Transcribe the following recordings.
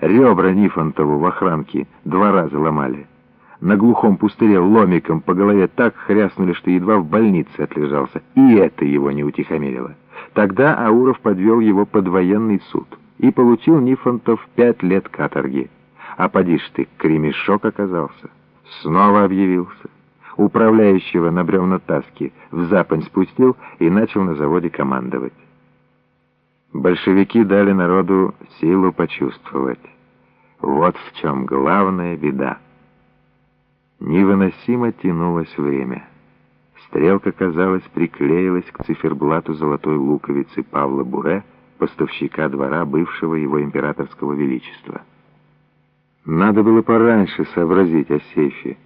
Ребра Нифонтову в охранке два раза ломали. На глухом пустыре ломиком по голове так хряснули, что едва в больнице отлежался. И это его не утихомирило. Тогда Ауров подвел его под военный суд и получил Нифонтов пять лет каторги. А поди ж ты, кремешок оказался. Снова объявился. Управляющего на бревнотаске в запань спустил и начал на заводе командовать. Большевики дали народу силу почувствовать. Вот в чем главная беда. Невыносимо тянулось время. Стрелка, казалось, приклеилась к циферблату золотой луковицы Павла Буре, поставщика двора бывшего его императорского величества. Надо было пораньше сообразить о сейфе.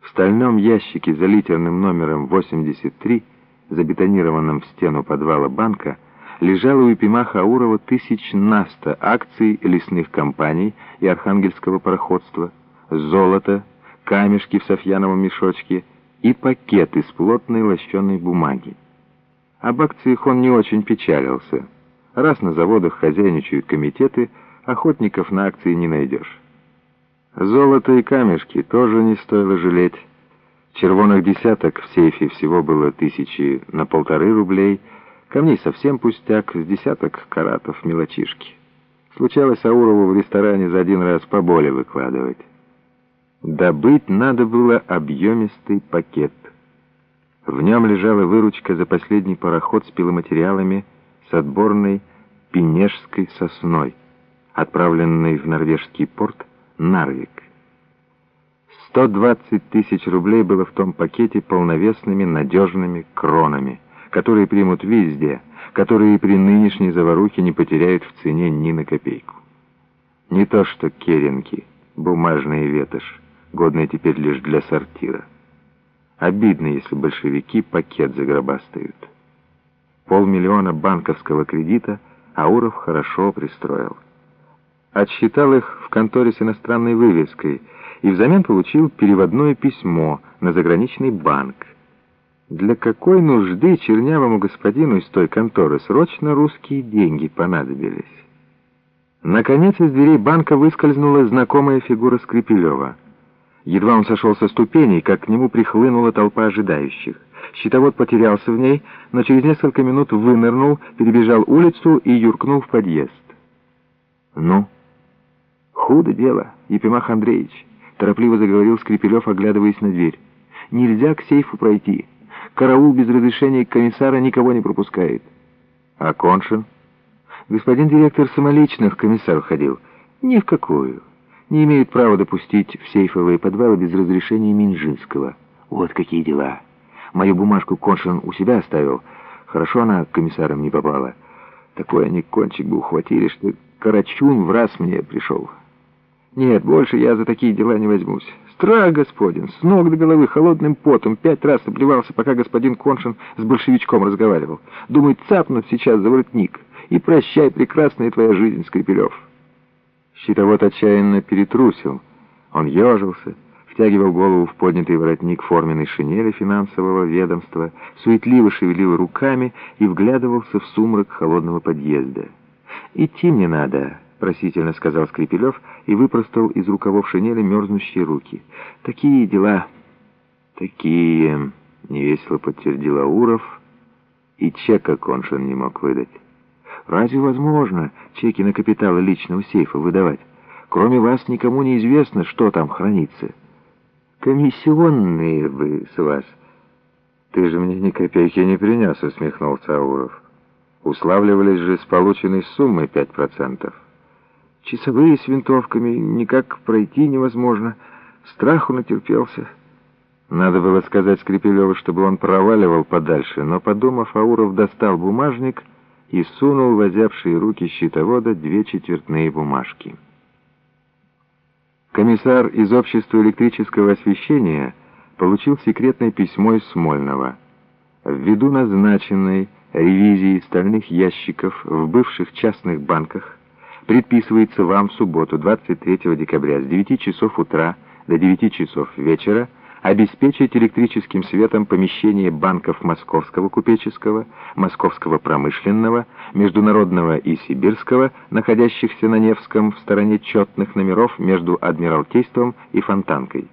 В стальном ящике за литерным номером 83, забетонированном в стену подвала банка, лежало у Епима Хаурова тысяч наста акций лесных компаний и архангельского пароходства, золото, камешки в софьяновом мешочке и пакет из плотной лощеной бумаги. Об акциях он не очень печалился. Раз на заводах хозяйничают комитеты, охотников на акции не найдешь. Золото и камешки тоже не стоило жалеть. Червоных десяток в сейфе всего было тысячи на полторы рублей, камней совсем пустяк, с десяток каратов мелочишки. Случалось Аурову в ресторане за один раз поболе выкладывать. Добыть надо было объемистый пакет. В нем лежала выручка за последний пароход с пиломатериалами с отборной пенежской сосной, отправленной в норвежский порт Нарвик. 120 тысяч рублей было в том пакете полновесными надежными кронами, которые примут везде, которые при нынешней заварухе не потеряют в цене ни на копейку. Не то что керенки, бумажные ветошь, годные теперь лишь для сортира. Обидно, если большевики пакет загробастают. Полмиллиона банковского кредита Ауров хорошо пристроил отсчитал их в конторе с иностранной вывеской и взамен получил переводное письмо на заграничный банк. Для какой нужды чернявому господину из той конторы срочно русские деньги понадобились? Наконец из дверей банка выскользнула знакомая фигура Скрипелева. Едва он сошел со ступеней, как к нему прихлынула толпа ожидающих. Щитовод потерялся в ней, но через несколько минут вынырнул, перебежал улицу и юркнул в подъезд. «Ну?» «Худо дело, Епимах Андреевич», — торопливо заговорил Скрипелев, оглядываясь на дверь. «Нельзя к сейфу пройти. Караул без разрешения комиссара никого не пропускает». «А Коншин?» «Господин директор самолично в комиссар ходил. Ни в какую. Не имеют права допустить в сейфовые подвалы без разрешения Минжинского. Вот какие дела. Мою бумажку Коншин у себя оставил. Хорошо она к комиссарам не попала. Такой они кончик бы ухватили, что Карачун в раз мне пришел». Нет, больше я за такие дела не возьмусь. Страх господин, с ног до головы холодным потом, пять раз обливался, пока господин Коншин с большевичком разговаривал. Думает, цапнут сейчас за воротник. И прощай, прекрасная твоя жизнь, Скрипелев. Щитовод отчаянно перетрусил. Он ежился, втягивал голову в поднятый воротник форменной шинели финансового ведомства, суетливо шевелил руками и вглядывался в сумрак холодного подъезда. «Идти мне надо», просительно сказал Скрипелев и выпростал из рукавов шинели мерзнущие руки. «Такие дела...» «Такие...» — невесело подтвердил Ауров, и чека Коншин не мог выдать. «Разве возможно чеки на капиталы личного сейфа выдавать? Кроме вас никому не известно, что там хранится. Комиссионные вы с вас...» «Ты же мне ни копейки не принес», — усмехнулся Ауров. «Уславливались же с полученной суммой пять процентов». Часовые с винтовками, никак пройти невозможно. Страху натерпелся. Надо было сказать Скрипелеву, чтобы он проваливал подальше, но, подумав, Ауров достал бумажник и сунул в озябшие руки щитовода две четвертные бумажки. Комиссар из Общества электрического освещения получил секретное письмо из Смольного. Ввиду назначенной ревизии стальных ящиков в бывших частных банках предписывается вам в субботу, 23 декабря, с 9 часов утра до 9 часов вечера обеспечить электрическим светом помещения банков Московского купеческого, Московского промышленного, Международного и Сибирского, находящихся на Невском в стороне четных номеров между Адмиралтейством и Фонтанкой.